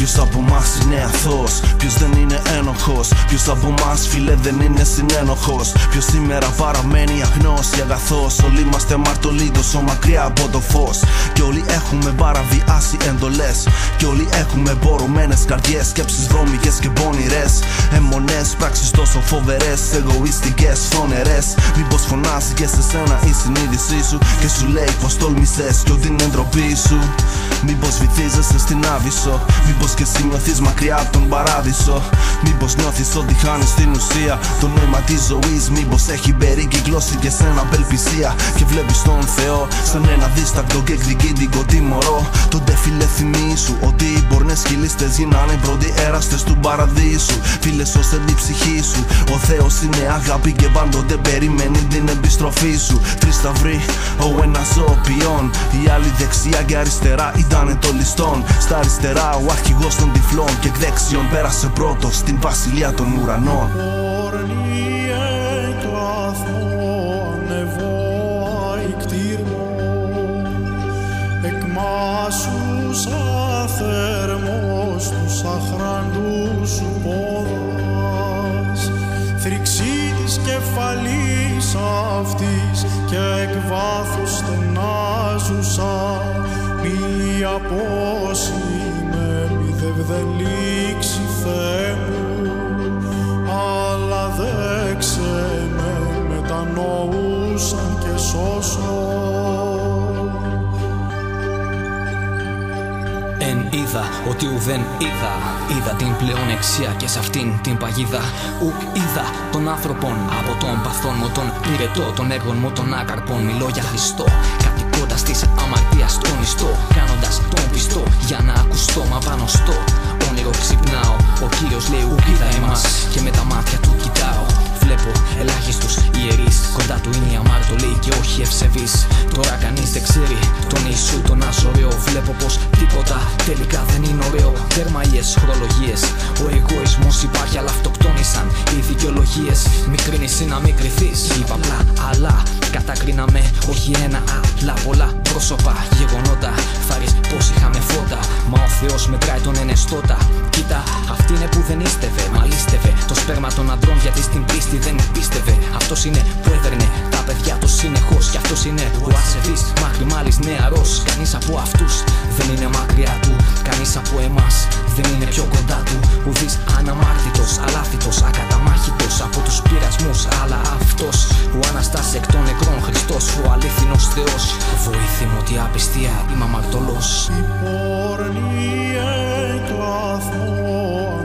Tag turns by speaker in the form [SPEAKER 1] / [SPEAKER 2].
[SPEAKER 1] από εμάς είναι αθώος, ποιος δεν είναι ένοχος. Ποιος από εμάς φίλε δεν είναι συνένοχος. Ποιος σήμερα παραμένει αγνός και αγαθός. Όλοι είμαστε μαρτωλοί τόσο μακριά από το φως. Και όλοι έχουμε παραβιάσει εντολές. Και όλοι έχουμε μπορωμένε καρδιές. Σκέψεις βρώμικες και πονηρές. Εμονέ, πράξεις τόσο φοβερές. Εγωιστικές, φωνερές. Μήπως φωνάζει και σε σένα η συνείδησή σου. Και σου λέει πως τόλμησες και ότι είναι ντροπή σου. Μήπως βυθίζεσαι στην άβυσσο. Μήπως και εσύ νιώθει μακριά από τον παράδεισο. Μήπως νιώθεις ότι χάνεις την ουσία. Το νόημα της ζωής. Μήπως έχει περικυκλώσει και σένα απελπισία. Και βλέπεις τον Θεό σαν ένα δίστακτο και εκδικητικό τιμωρό. Τον τεφιλέ θυμίσου ότι οι μπορνές χιλίστε γίνανε πρώτοι έραστες του παραδείσου. Φίλε, σώστε την ψυχή σου. Ο Θεός είναι αγάπη και πάντοτε περιμένει την επιστροφή σου. Τρεις σταυροί, ο ένας ο ποιόν. Η άλλη δεξιά και αριστερά ήταν το ληστόν. Στα αριστερά ο αρχηγός των τυφλών και εκ δεξιών πέρασε πρώτος στην βασιλεία των ουρανών.
[SPEAKER 2] Εκμάσους αθερμός τους αχραντούς σου πόδας θρυξή της κεφαλής αυτής και εκ βάθους στενάζουσα μη απόσυμε μη δευδελίξει Θεέ μου αλλά δέξε με μετανοούσαν και σώσον
[SPEAKER 3] Εν είδα ότι ουδέν είδα Είδα την πλεονεξία και σε αυτήν την παγίδα. Ουκ είδα τον άνθρωπον από τον παθόν μου Τον πυρετό των έργων μου των άκαρπων Μιλώ για Χριστό Κατοικώντα τη αμαρτίας τον ιστό Κάνοντας τον πιστό για να ακουστώ μα πάνω στο όνειρο ξυπνάω Ο κύριος λέει ουκ είδα εμάς και με τα μάτια του κοιτάω Βλέπω ελάχιστου ιερείς. Κοντά του είναι η αμάρτωλη και όχι ευσεβή. Τώρα κανείς δεν ξέρει τον Ιησού τον αζωραίο. Βλέπω πως τίποτα τελικά δεν είναι ωραίο. Τέρμα οι εσχρολογίε. Ο εγωισμός υπάρχει, αλλά αυτοκτόνησαν οι δικαιολογίε. Μη κρίνει ή να μην κρυθείς. Είπα απλά, αλλά κατακρίναμε όχι ένα, αλλά πολλά πρόσωπα. Γεγονότα, φάρει πω είχαμε φώτα. Μα ο Θεός μετράει τον ενεστώτα. Κοίτα, αυτή είναι που δεν ίστευε. Μαλίστευε το σπέρμα των αντρών γιατί στην πίστη δεν πίστευε. Αυτός είναι που έδερνε τα παιδιά του συνεχώς. Κι αυτός είναι ο ασεβή, μάκρυ μάλιστα νεαρός. Κανείς από αυτούς δεν είναι μακριά του. Κανείς από εμάς δεν είναι πιο κοντά του. Ουδή αναμάρτητος, αλάθητος, ακαταμάχητο από τους πειρασμούς. Αλλά αυτός ο αναστάσει εκ των νεκρών Χριστός, ο αλήθινος Θεός. Βοήθη μου ότι απιστία είμαι αμαρτωλός.
[SPEAKER 2] Η πόρνη εκλαθμός